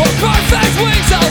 Or perfect wings